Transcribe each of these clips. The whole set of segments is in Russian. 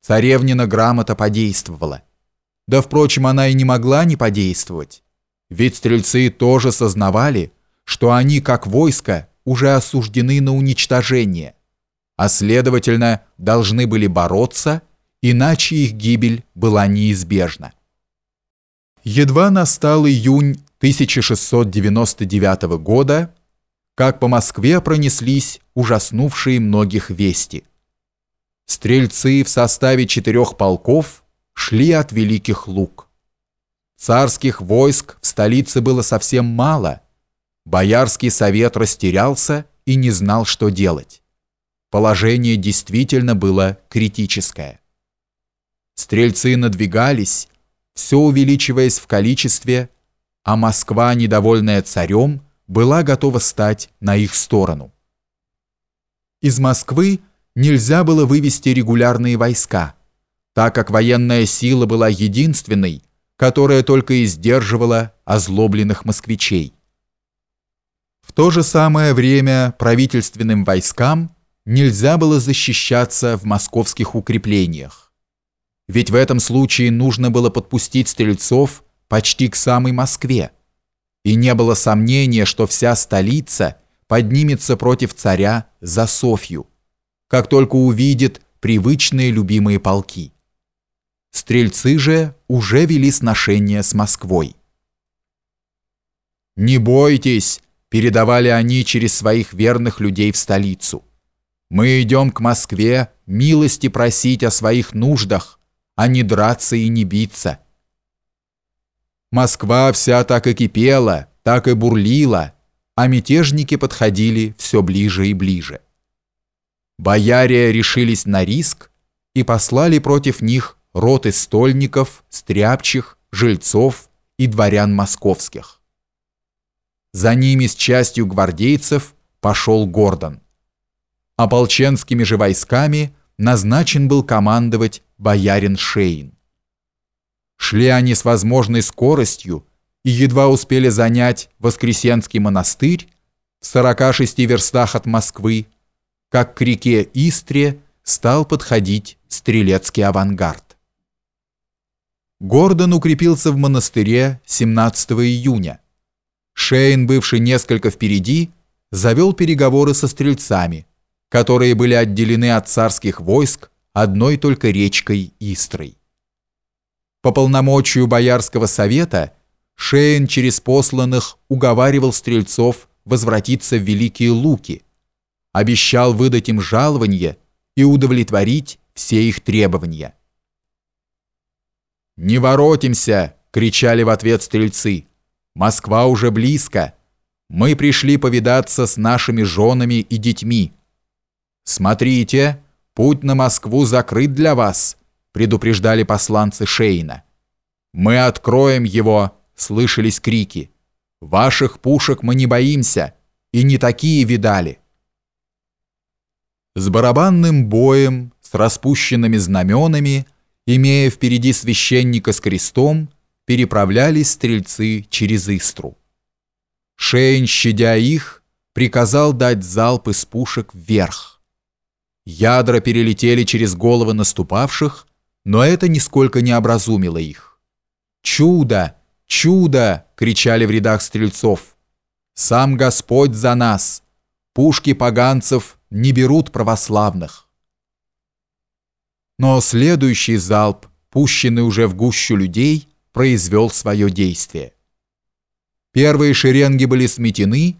Царевнина грамота подействовала. Да, впрочем, она и не могла не подействовать. Ведь стрельцы тоже сознавали, что они, как войско, уже осуждены на уничтожение, а следовательно, должны были бороться, иначе их гибель была неизбежна. Едва настал июнь 1699 года, как по Москве пронеслись ужаснувшие многих вести. Стрельцы в составе четырех полков шли от Великих Луг. Царских войск в столице было совсем мало. Боярский совет растерялся и не знал, что делать. Положение действительно было критическое. Стрельцы надвигались, все увеличиваясь в количестве, а Москва, недовольная царем, была готова стать на их сторону. Из Москвы нельзя было вывести регулярные войска, так как военная сила была единственной, которая только и сдерживала озлобленных москвичей. В то же самое время правительственным войскам нельзя было защищаться в московских укреплениях. Ведь в этом случае нужно было подпустить стрельцов почти к самой Москве. И не было сомнения, что вся столица поднимется против царя за Софью, как только увидит привычные любимые полки. Стрельцы же уже вели сношения с Москвой. «Не бойтесь», – передавали они через своих верных людей в столицу. «Мы идем к Москве милости просить о своих нуждах, а не драться и не биться». Москва вся так и кипела, так и бурлила, а мятежники подходили все ближе и ближе. Бояре решились на риск и послали против них роты стольников, стряпчих, жильцов и дворян московских. За ними с частью гвардейцев пошел Гордон. Ополченскими же войсками назначен был командовать боярин Шейн. Шли они с возможной скоростью и едва успели занять Воскресенский монастырь в 46 верстах от Москвы, как к реке Истре стал подходить стрелецкий авангард. Гордон укрепился в монастыре 17 июня. Шейн, бывший несколько впереди, завел переговоры со стрельцами, которые были отделены от царских войск одной только речкой Истрой. По полномочию Боярского совета Шейн через посланных уговаривал стрельцов возвратиться в Великие Луки, обещал выдать им жалование и удовлетворить все их требования. «Не воротимся!» — кричали в ответ стрельцы. «Москва уже близко. Мы пришли повидаться с нашими женами и детьми. Смотрите, путь на Москву закрыт для вас», — предупреждали посланцы Шейна. «Мы откроем его!» — слышались крики. «Ваших пушек мы не боимся, и не такие видали». С барабанным боем, с распущенными знаменами — имея впереди священника с крестом, переправлялись стрельцы через Истру. Шейн, щадя их, приказал дать залп из пушек вверх. Ядра перелетели через головы наступавших, но это нисколько не образумило их. «Чудо! Чудо!» — кричали в рядах стрельцов. «Сам Господь за нас! Пушки поганцев не берут православных!» Но следующий залп, пущенный уже в гущу людей, произвел свое действие. Первые шеренги были сметены,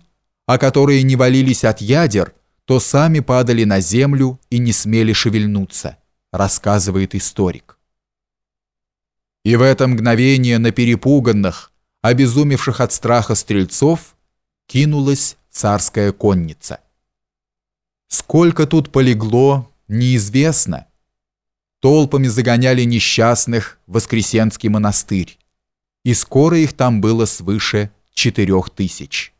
а которые не валились от ядер, то сами падали на землю и не смели шевельнуться, рассказывает историк. И в это мгновение на перепуганных, обезумевших от страха стрельцов, кинулась царская конница. Сколько тут полегло, неизвестно, толпами загоняли несчастных в Воскресенский монастырь, и скоро их там было свыше четырех тысяч.